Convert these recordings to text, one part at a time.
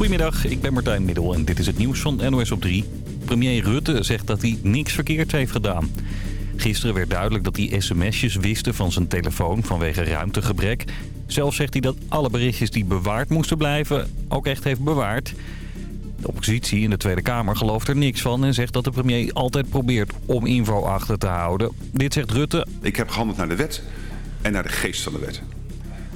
Goedemiddag, ik ben Martijn Middel en dit is het nieuws van NOS op 3. Premier Rutte zegt dat hij niks verkeerd heeft gedaan. Gisteren werd duidelijk dat hij sms'jes wiste van zijn telefoon vanwege ruimtegebrek. Zelf zegt hij dat alle berichtjes die bewaard moesten blijven ook echt heeft bewaard. De oppositie in de Tweede Kamer gelooft er niks van en zegt dat de premier altijd probeert om info achter te houden. Dit zegt Rutte. Ik heb gehandeld naar de wet en naar de geest van de wet.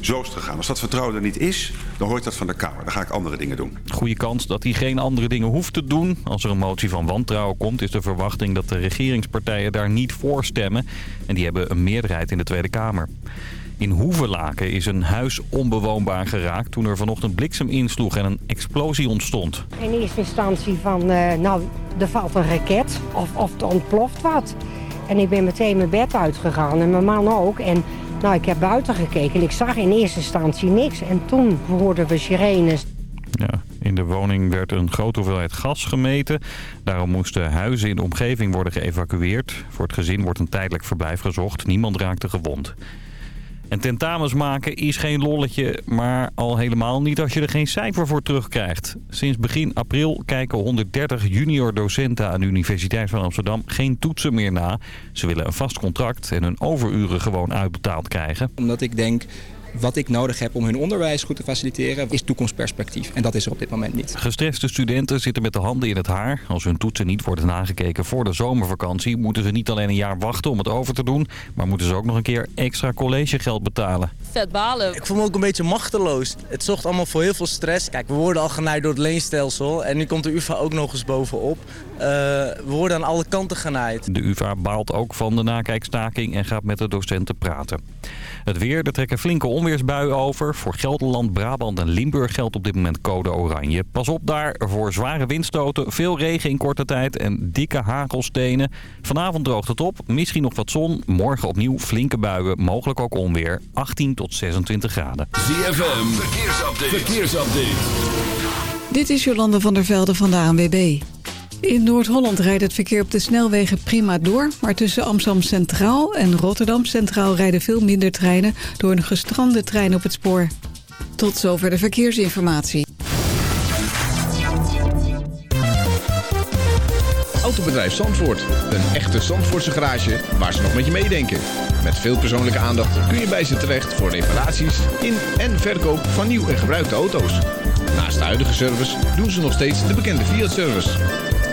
Zo is het gegaan. Als dat vertrouwen er niet is, dan hoort dat van de Kamer. Dan ga ik andere dingen doen. Goede kans dat hij geen andere dingen hoeft te doen. Als er een motie van wantrouwen komt, is de verwachting dat de regeringspartijen daar niet voor stemmen. En die hebben een meerderheid in de Tweede Kamer. In Hoevelaken is een huis onbewoonbaar geraakt toen er vanochtend bliksem insloeg en een explosie ontstond. In eerste instantie van, uh, nou, er valt een raket of, of er ontploft wat. En ik ben meteen mijn bed uitgegaan en mijn man ook. En nou, ik heb buiten gekeken en ik zag in eerste instantie niks. En toen hoorden we sirenes. Ja, in de woning werd een grote hoeveelheid gas gemeten. Daarom moesten huizen in de omgeving worden geëvacueerd. Voor het gezin wordt een tijdelijk verblijf gezocht. Niemand raakte gewond. En tentamens maken is geen lolletje, maar al helemaal niet als je er geen cijfer voor terugkrijgt. Sinds begin april kijken 130 junior docenten aan de Universiteit van Amsterdam geen toetsen meer na. Ze willen een vast contract en hun overuren gewoon uitbetaald krijgen. Omdat ik denk, wat ik nodig heb om hun onderwijs goed te faciliteren is toekomstperspectief. En dat is er op dit moment niet. Gestreste studenten zitten met de handen in het haar. Als hun toetsen niet worden nagekeken voor de zomervakantie... moeten ze niet alleen een jaar wachten om het over te doen... maar moeten ze ook nog een keer extra collegegeld betalen. Vet balen. Ik voel me ook een beetje machteloos. Het zorgt allemaal voor heel veel stress. Kijk, we worden al genaaid door het leenstelsel. En nu komt de UvA ook nog eens bovenop. Uh, we worden aan alle kanten genaaid. De UvA baalt ook van de nakijkstaking en gaat met de docenten praten. Het weer, er trekken flinke onweersbuien over. Voor Gelderland, Brabant en Limburg geldt op dit moment code oranje. Pas op daar voor zware windstoten, veel regen in korte tijd en dikke hagelstenen. Vanavond droogt het op, misschien nog wat zon. Morgen opnieuw flinke buien, mogelijk ook onweer. 18 tot 26 graden. ZFM, verkeersupdate. verkeersupdate. Dit is Jolande van der Velde van de ANWB. In Noord-Holland rijdt het verkeer op de snelwegen prima door... maar tussen Amsterdam Centraal en Rotterdam Centraal rijden veel minder treinen... door een gestrande trein op het spoor. Tot zover de verkeersinformatie. Autobedrijf Zandvoort. Een echte Zandvoortse garage waar ze nog met je meedenken. Met veel persoonlijke aandacht kun je bij ze terecht... voor reparaties in en verkoop van nieuw en gebruikte auto's. Naast de huidige service doen ze nog steeds de bekende Fiat-service...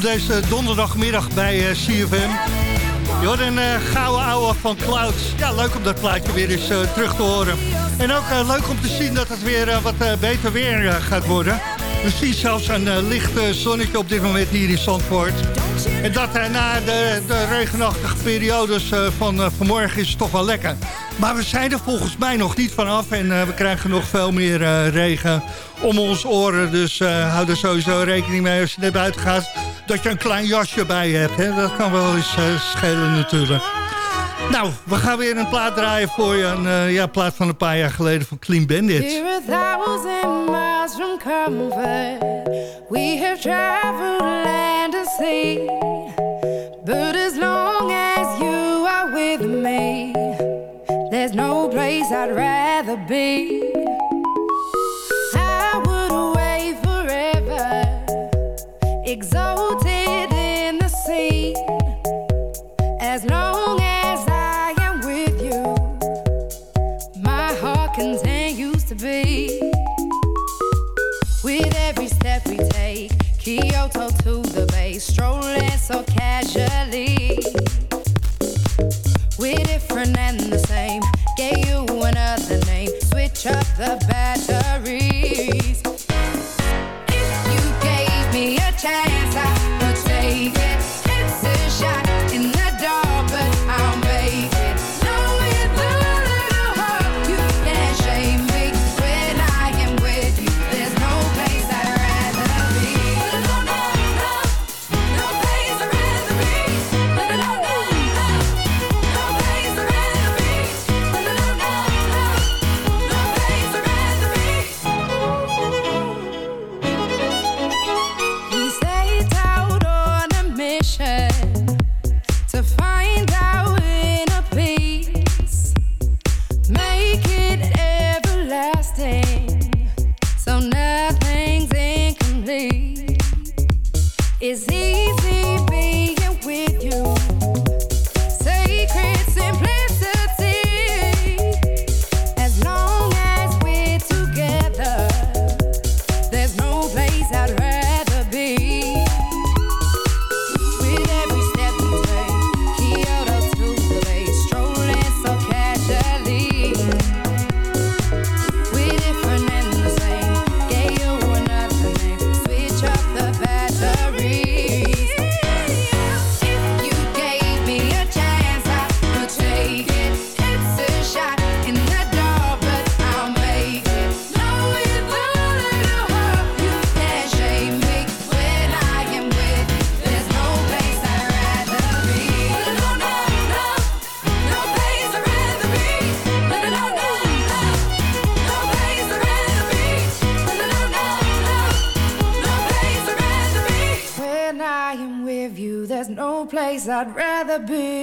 Deze donderdagmiddag bij uh, CFM. Je hoort een uh, gouden ouwe van Clouds. Ja, leuk om dat plaatje weer eens uh, terug te horen. En ook leuk om te zien dat het weer wat beter weer gaat worden. We zien zelfs een licht zonnetje op dit moment hier in Zandvoort. En dat na de, de regenachtige periodes van vanmorgen is het toch wel lekker. Maar we zijn er volgens mij nog niet vanaf en we krijgen nog veel meer regen om ons oren. Dus uh, hou er sowieso rekening mee als je naar buiten gaat... dat je een klein jasje bij je hebt. Hè? Dat kan wel eens uh, schelen natuurlijk. Nou, we gaan weer een plaat draaien voor je. Een uh, ja, plaat van een paar jaar geleden van Clean Bandit. We have traveled land and sea But as long as you are with me There's no place I'd rather be exalted I'd rather be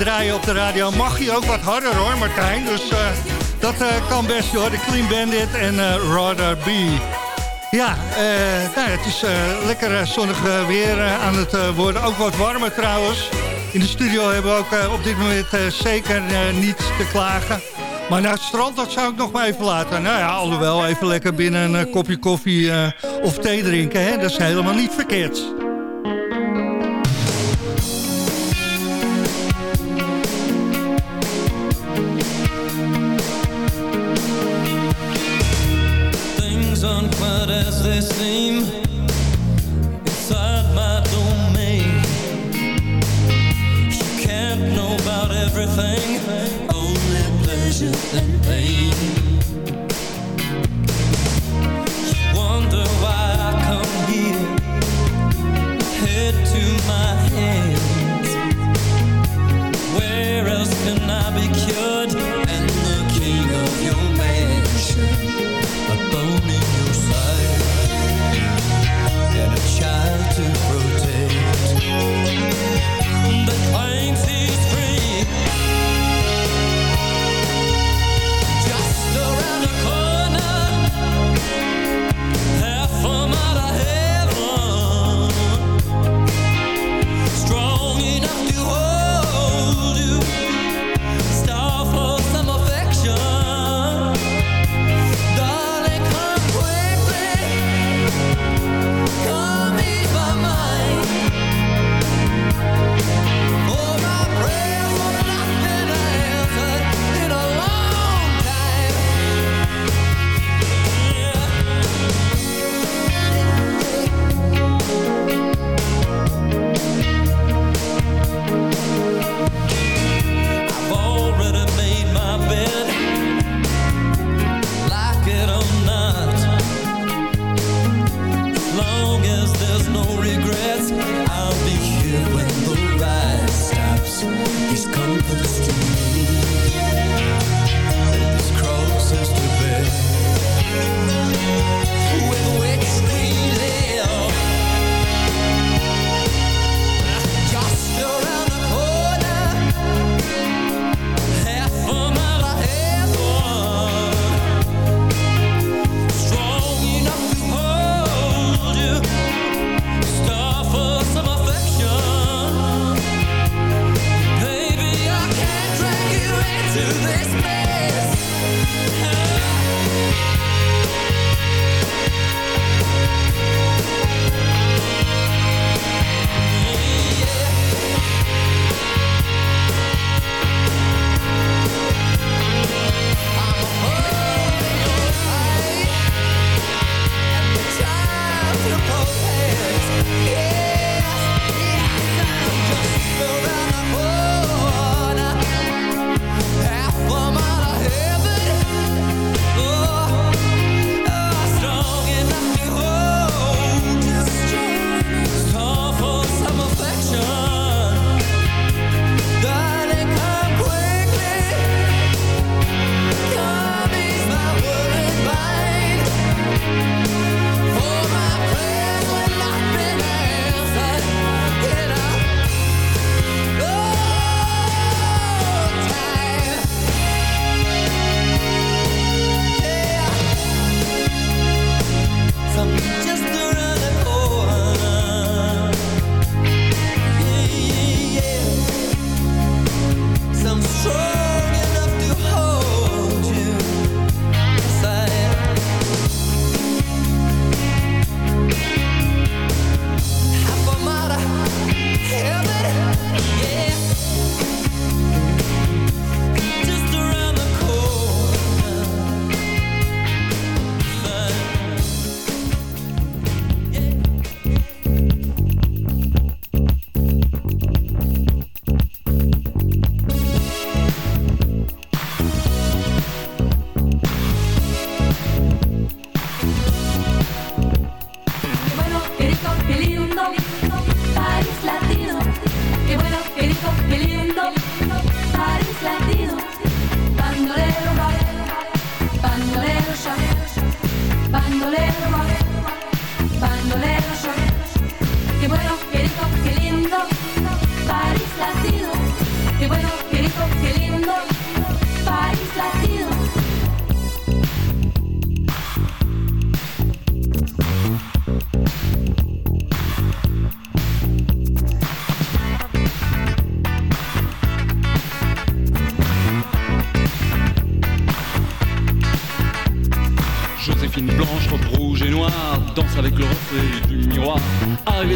draaien op de radio mag je ook wat harder hoor, Martijn. Dus uh, dat uh, kan best hoor. De Clean Bandit en uh, Be. Ja, nou, het is lekker zonnig weer aan het worden. Ook wat warmer trouwens. In de studio hebben we ook op dit moment zeker niets te klagen. Maar naar het strand, dat zou ik nog maar even laten. Nou ja, alhoewel even lekker binnen een kopje koffie of thee drinken. Hè? Dat is helemaal niet verkeerd. everything, only pleasure and pain.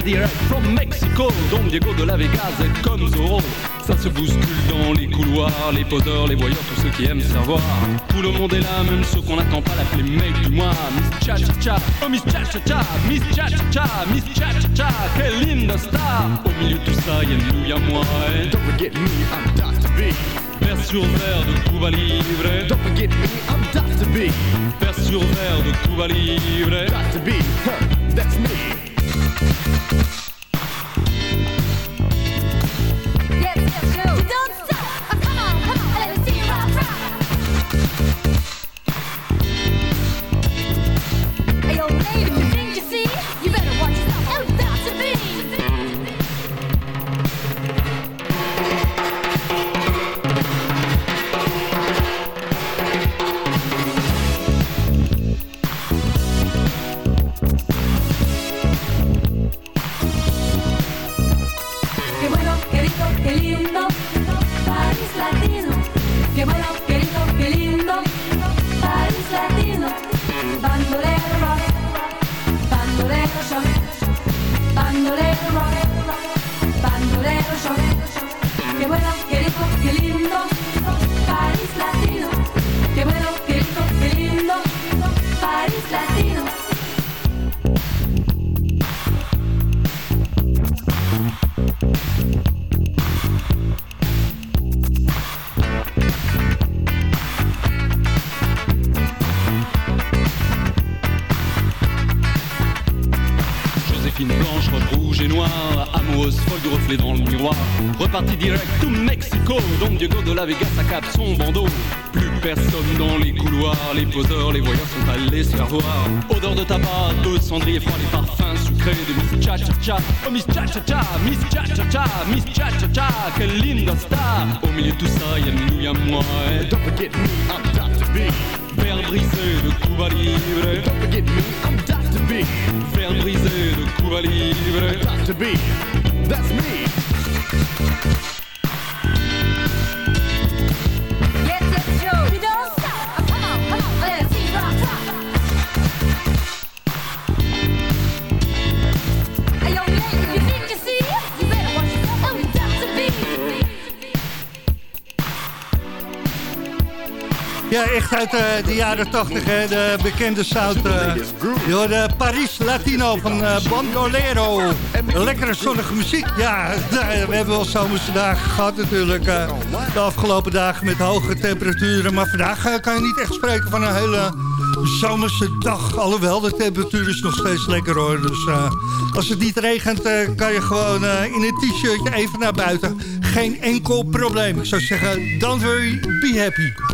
From Mexico, Don Diego de la Vegas comme Zorro. Ça se bouscule dans les couloirs, les poseurs, les voyeurs, tous ceux qui aiment savoir. Tout le monde est là, même ceux qu'on n'attend pas l'appeler mec du mois. Miss Cha Cha Cha, oh Miss Cha Cha Cha, Miss Cha Cha Cha, Miss Cha Cha Cha, quelle linda star. Au milieu de tout ça, y'a nous, y'a moi. Et don't forget me, I'm Dr. B. Vers sur verre de Cuba Libre. Don't forget me, I'm Dr. B. Vers sur verre de Cuba Libre. Dr. B, huh, that's me. Cendrier froid, les parfums sucrés de Miss Cha Cha Cha. Oh Miss Cha Cha Cha, Miss Cha Cha Cha, Miss Cha Cha Cha, quelle linda star. Au milieu de tout ça, y'a nous, y'a moi. Et don't forget me, I'm Dr. B. Verre brisé de Cuba Libre. Don't forget me, I'm Dr. B. Verre brisé de Cuba Libre. Dr. B, that's me. Echt uit eh, de jaren 80, hè, de bekende sound. eh je hoorde Paris Latino van eh, Bandolero. Lekkere zonnige muziek. Ja, we hebben wel zomerse dagen gehad natuurlijk. eh, de afgelopen dagen met hoge temperaturen. Maar vandaag eh, kan je niet echt spreken van een hele zomerse dag. Alhoewel, de temperatuur is nog steeds lekker hoor. Dus eh, als het niet regent, eh, kan je gewoon eh, in een t-shirtje even naar buiten. Geen enkel probleem. Ik zou zeggen, don't worry, be happy.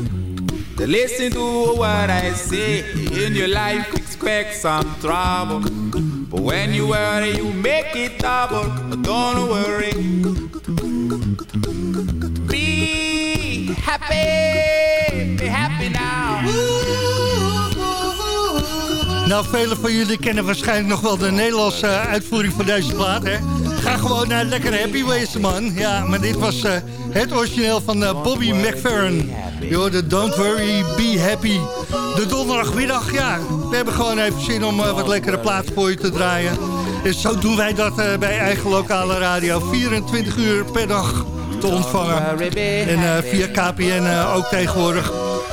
Listen to what I say. In your life, expect some trouble. But when you worry, you make it double. Don't worry. Be happy. Be happy now. Nou, velen van jullie kennen waarschijnlijk nog wel de Nederlandse eh, uitvoering van deze plaat, hè? Ga gewoon naar lekkere Happy Ways, man. Ja, maar dit was eh, het origineel van eh, Bobby McFerrin. Je hoorde Don't Worry, Be Happy. De donderdagmiddag, ja, we hebben gewoon even zin om wat lekkere platen voor je te draaien. Dus zo doen wij dat bij eigen lokale radio. 24 uur per dag te ontvangen. En via KPN ook tegenwoordig.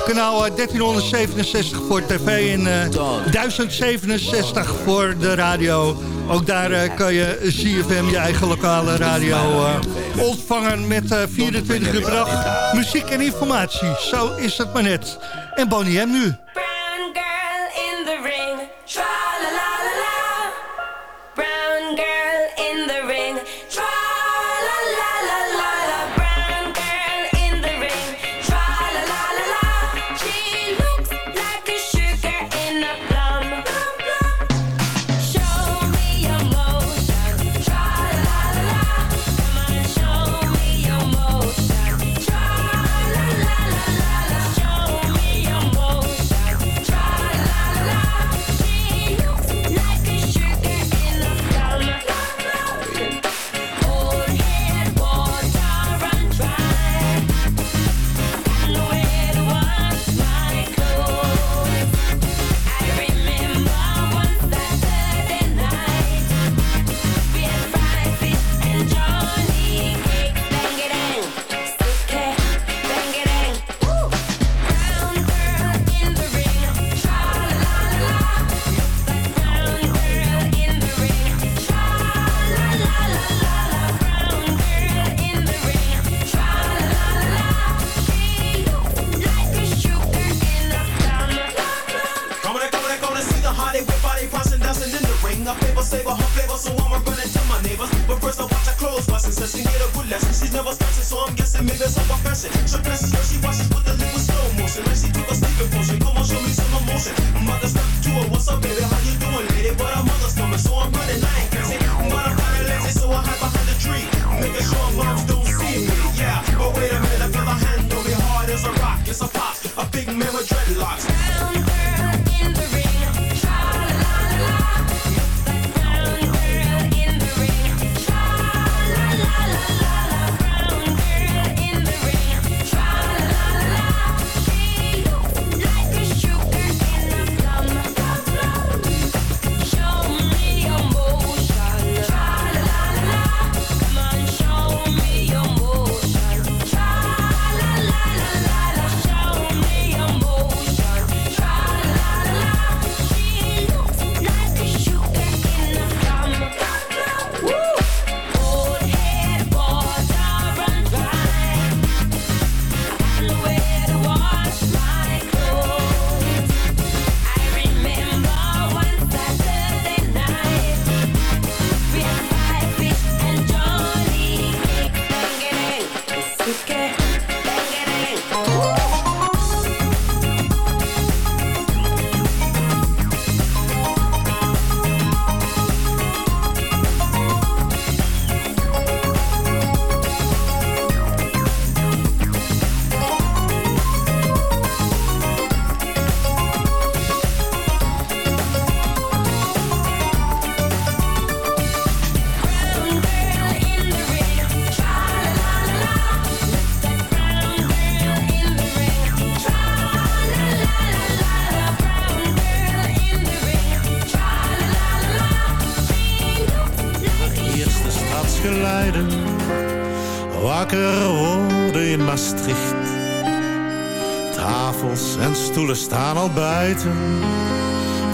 Kanaal eh, 1367 voor tv en eh, 1067 voor de radio. Ook daar eh, kan je CFM, je eigen lokale radio, eh, ontvangen met eh, 24 uur per dag. Muziek en informatie, zo is het maar net. En Bonnie M nu.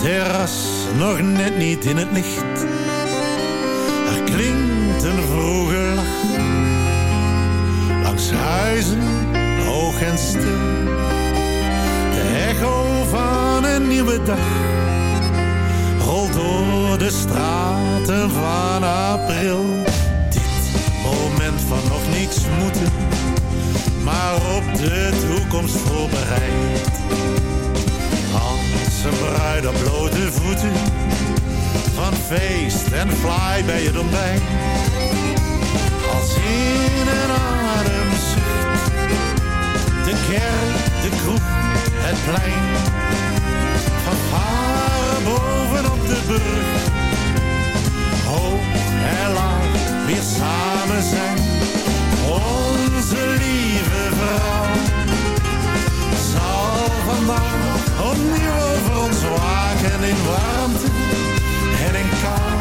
Terras nog net niet in het licht. Er klinkt een vroege lach, langs huizen hoog en stil. De echo van een nieuwe dag rolt door de straten van april. Dit moment van nog niets moeten, maar op de toekomst voorbereid. Een bruid op blote voeten, van feest en fly bij het ontbijt. Als in een ademzucht, de kerk, de kroeg, het plein van varen bovenop de brug. Hoog en laag weer samen zijn. Onze lieve vrouw zal vandaag opnieuw over ons waken in warmte en in kou.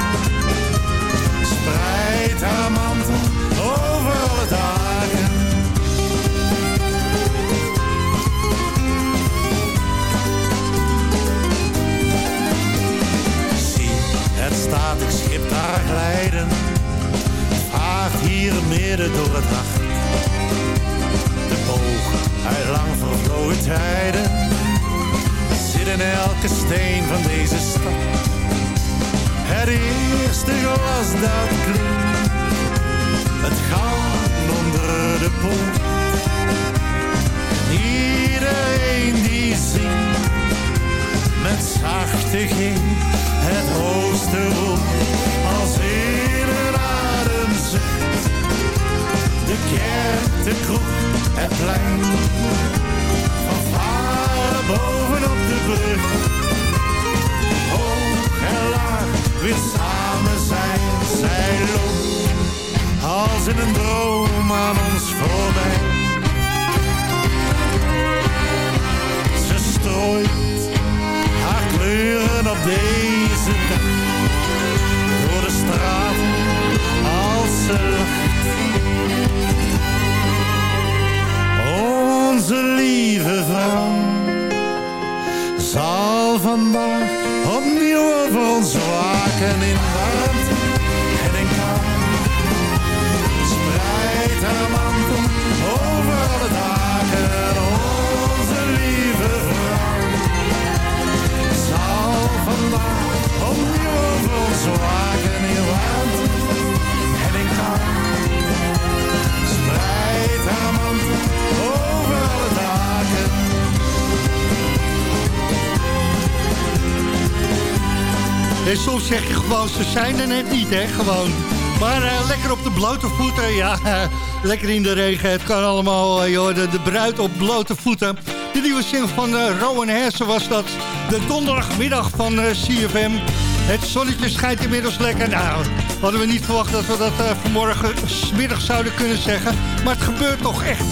Spreid haar mantel over alle dagen. Het statisch schip daar glijden, vaart hier midden door het nacht. De boog uit lang vervlogen tijden, in elke steen van deze stad. Het eerste glas dat klinkt, het goud onder de poort. Iedereen die zingt, met zachte G het hoogste roep als een ademzucht. De kerk, de kroeg, het plein, bovenop de brug. Hoog en laag, weer samen zijn, zij loopt als in een droom aan ons voorbij. Ze strooit haar kleuren op deze dag. Door de straat als ze lacht. Onze lieve vrouw zal vandaag opnieuw over ons waken in warmte en in kou. Spreid haar mantel over alle dagen, onze lieve vrouw zal vandaag opnieuw over ons waken in warmte en in kou. Spreid haar mantel over alle dagen. En soms zeg je gewoon, ze zijn er net niet, hè, gewoon. Maar eh, lekker op de blote voeten, ja, lekker in de regen. Het kan allemaal, eh, joh, de, bruid op blote voeten. De nieuwe single van eh, Rowan Hersen was dat. De donderdagmiddag van CFM. Het zonnetje schijnt inmiddels lekker. Nou, hadden we niet verwacht dat we dat vanmorgen 's middags zouden kunnen zeggen. Maar het gebeurt toch echt.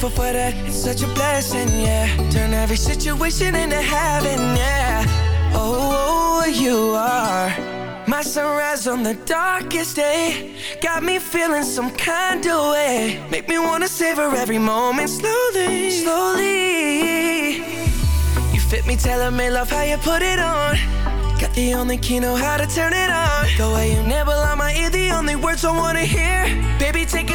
For that, it's such a blessing, yeah. Turn every situation into heaven, yeah. Oh, oh, you are my sunrise on the darkest day. Got me feeling some kind of way. Make me wanna savor every moment slowly, slowly. You fit me, telling me love how you put it on. Got the only key, know how to turn it on. The way you nibble on my ear, the only words I wanna hear. Baby,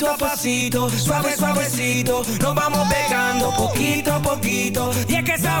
Pasito a pasito, suave, suavecito. Nos vamos pegando poquito a poquito. Y es que esa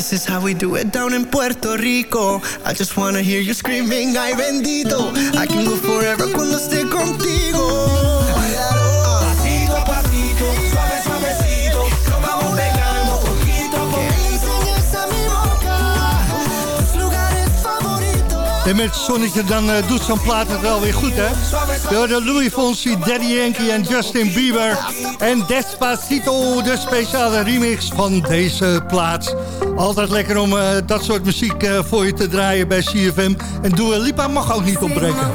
this is how we do it down in Puerto Rico. I just wanna hear you screaming, ay bendito. I can go forever cuando esté contigo. En met het zonnetje dan eh, doet zo'n plaat het wel weer goed, hè? We hoorden Louis Fonsi, Daddy Yankee en Justin Bieber. En Despacito, de speciale remix van deze plaat. Altijd lekker om eh, dat soort muziek eh, voor je te draaien bij CFM. En Dua Lipa mag ook niet ontbreken.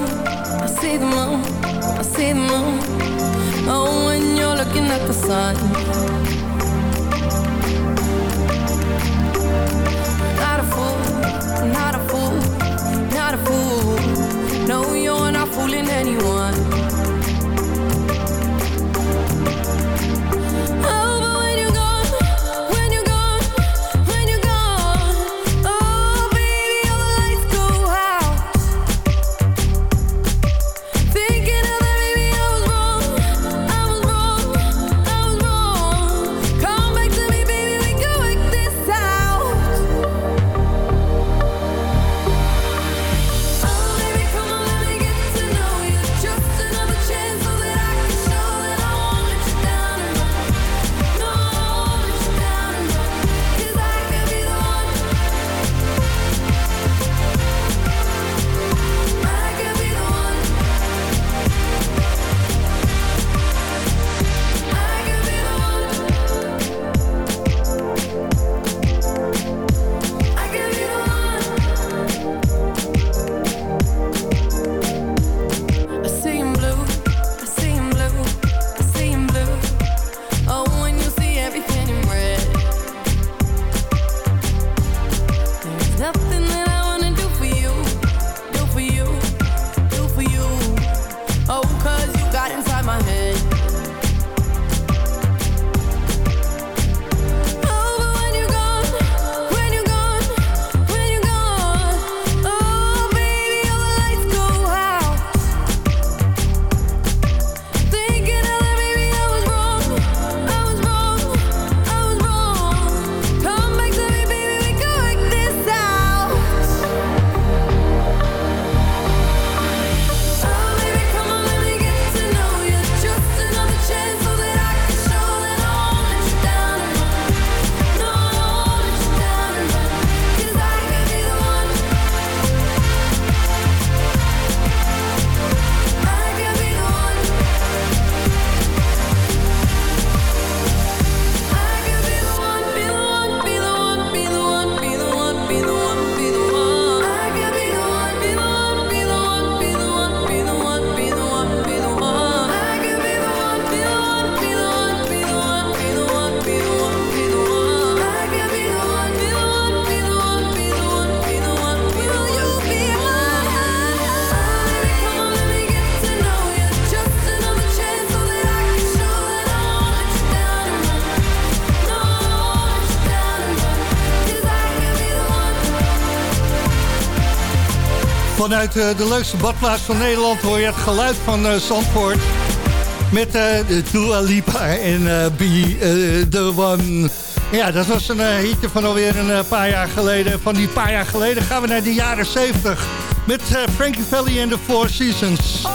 vanuit eh, de leukste badplaats van Nederland hoor je het geluid van eh, Zandvoort. Met eh, de Dua Lipa en Be The One. Ja, dat was een hitje van alweer een paar jaar geleden. Van die paar jaar geleden gaan we naar de jaren 70. Met Frankie Valley en de Four Seasons.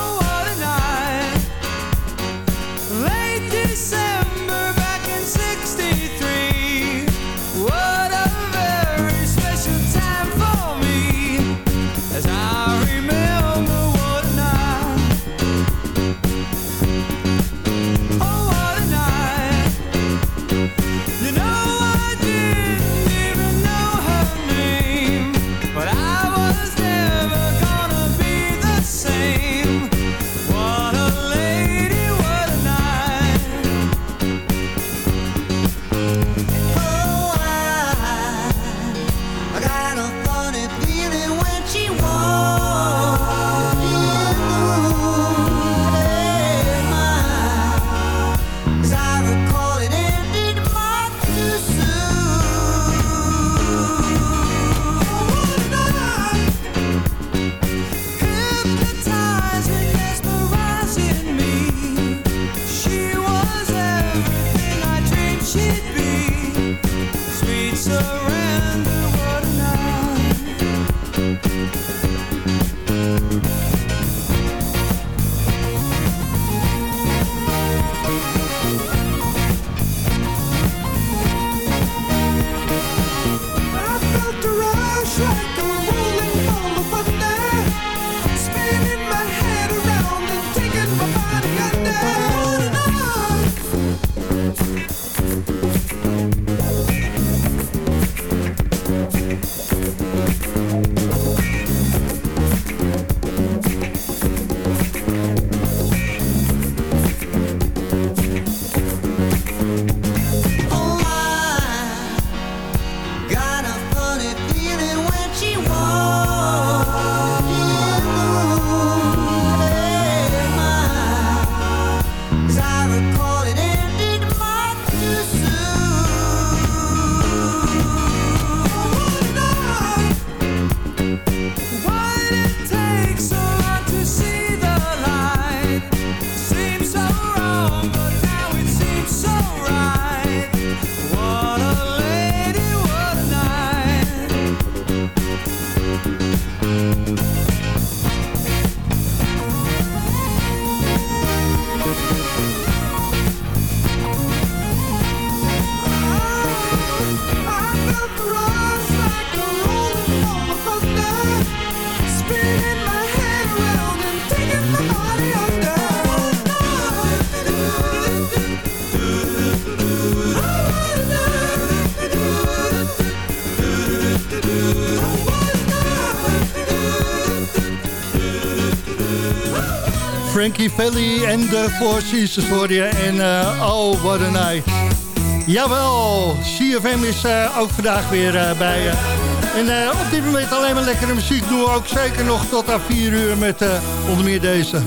Frankie Valley en de Four Seasons voor je. En uh, oh, what a night. Jawel, CFM is eh, ook vandaag weer eh, bij je. En op dit moment alleen maar lekkere muziek doen we ook zeker nog tot aan 4 uur met onder meer deze.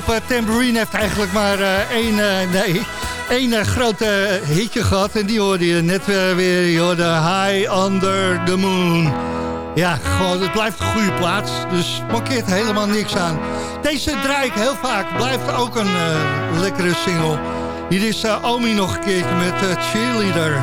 groep eh, Tambourine heeft eigenlijk maar eh, één, eh, nee, één grote hitje gehad. En die hoorde je net weer, je hoorde High Under the Moon. Ja, gewoon, het blijft een goede plaats, dus mankeert helemaal niks aan. Deze draai ik heel vaak, blijft ook een lekkere single. Hier is uh, Omi nog een keertje met Cheerleader.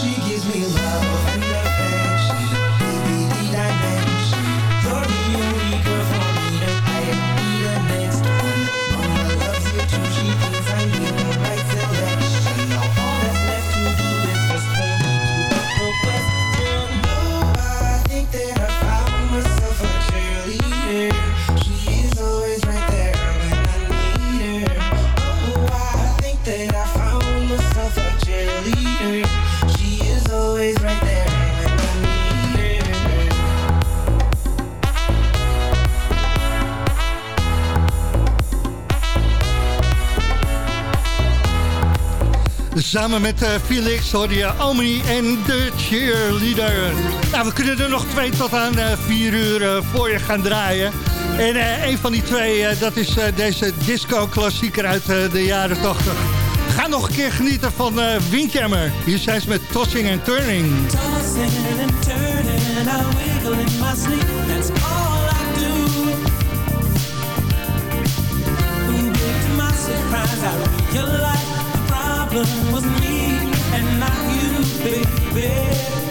she gives Samen met eh, Felix Horia, Omni en de cheerleader. Nou, we kunnen er nog twee tot aan eh, vier uur eh, voor je gaan draaien. En een van die twee, dat is deze disco-klassieker uit de jaren 80. Ga nog een keer genieten van Windjammer. Hier zijn ze met Tossing and Turning. Tossing and turning, in my sleep, that's all Was me and not you, baby.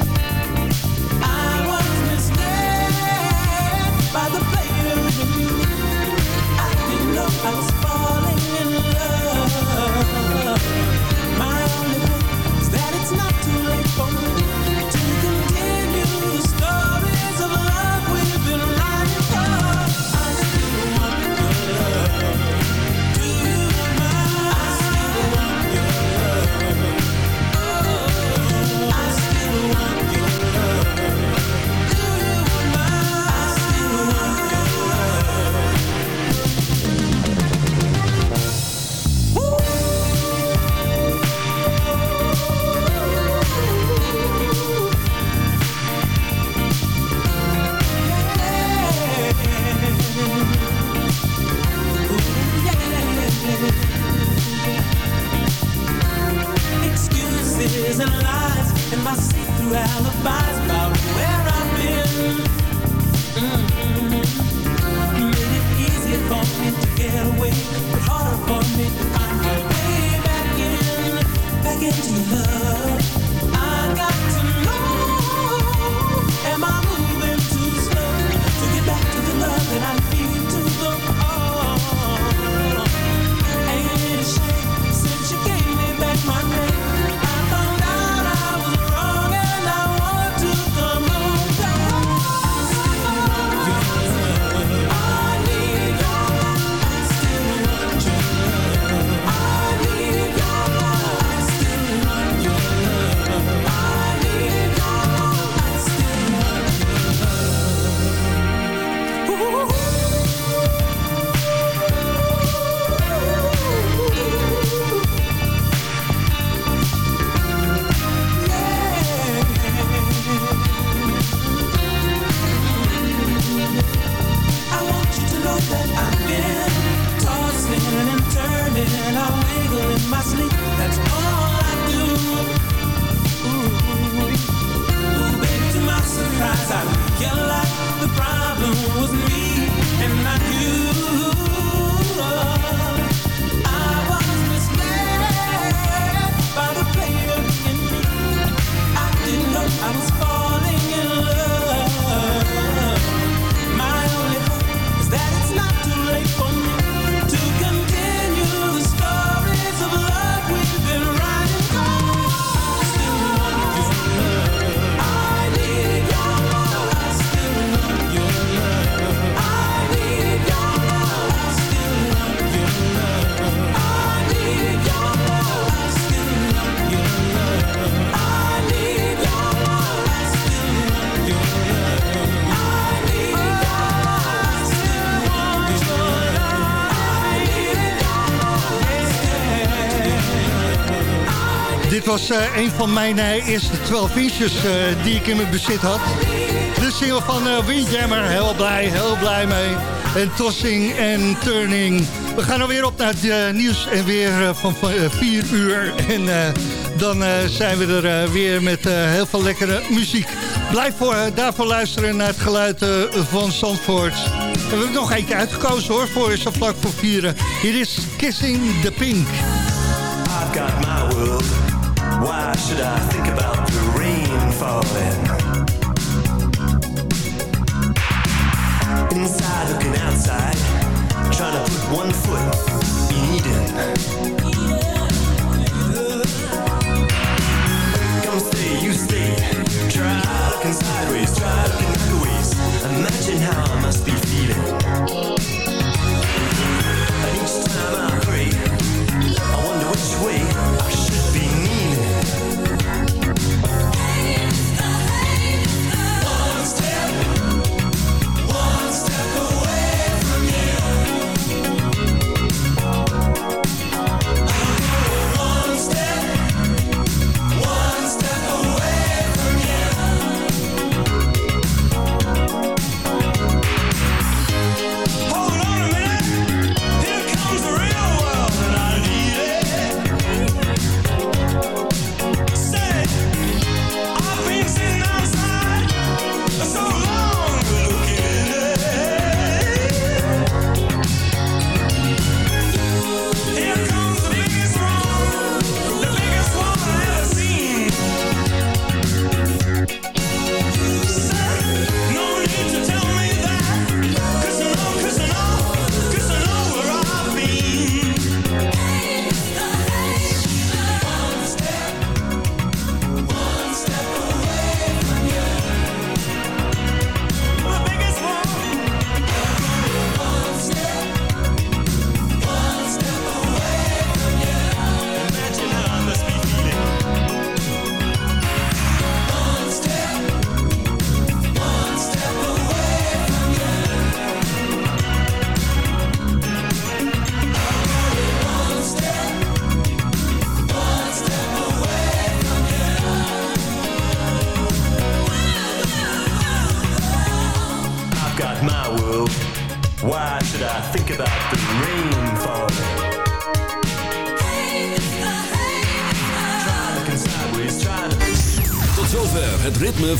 Eh, een van mijn uh, eerste 12 inches eh, die ik in mijn bezit had. De single van Windjammer, heel blij, heel blij mee. En tossing en turning. We gaan alweer op naar het nieuws en weer van 4 uur. En dan zijn we er weer met heel veel lekkere muziek. Blijf voor, daarvoor luisteren naar het geluid van Zandvoort. We hebben nog eentje uitgekozen hoor, voor zo vlak voor vieren. Hier is Kissing the Pink. I've got my world. why should I think about the rain falling? Inside looking outside, trying to put one foot in Eden. Come stay, you stay. Try looking sideways, try looking other. Imagine how I must be feeling.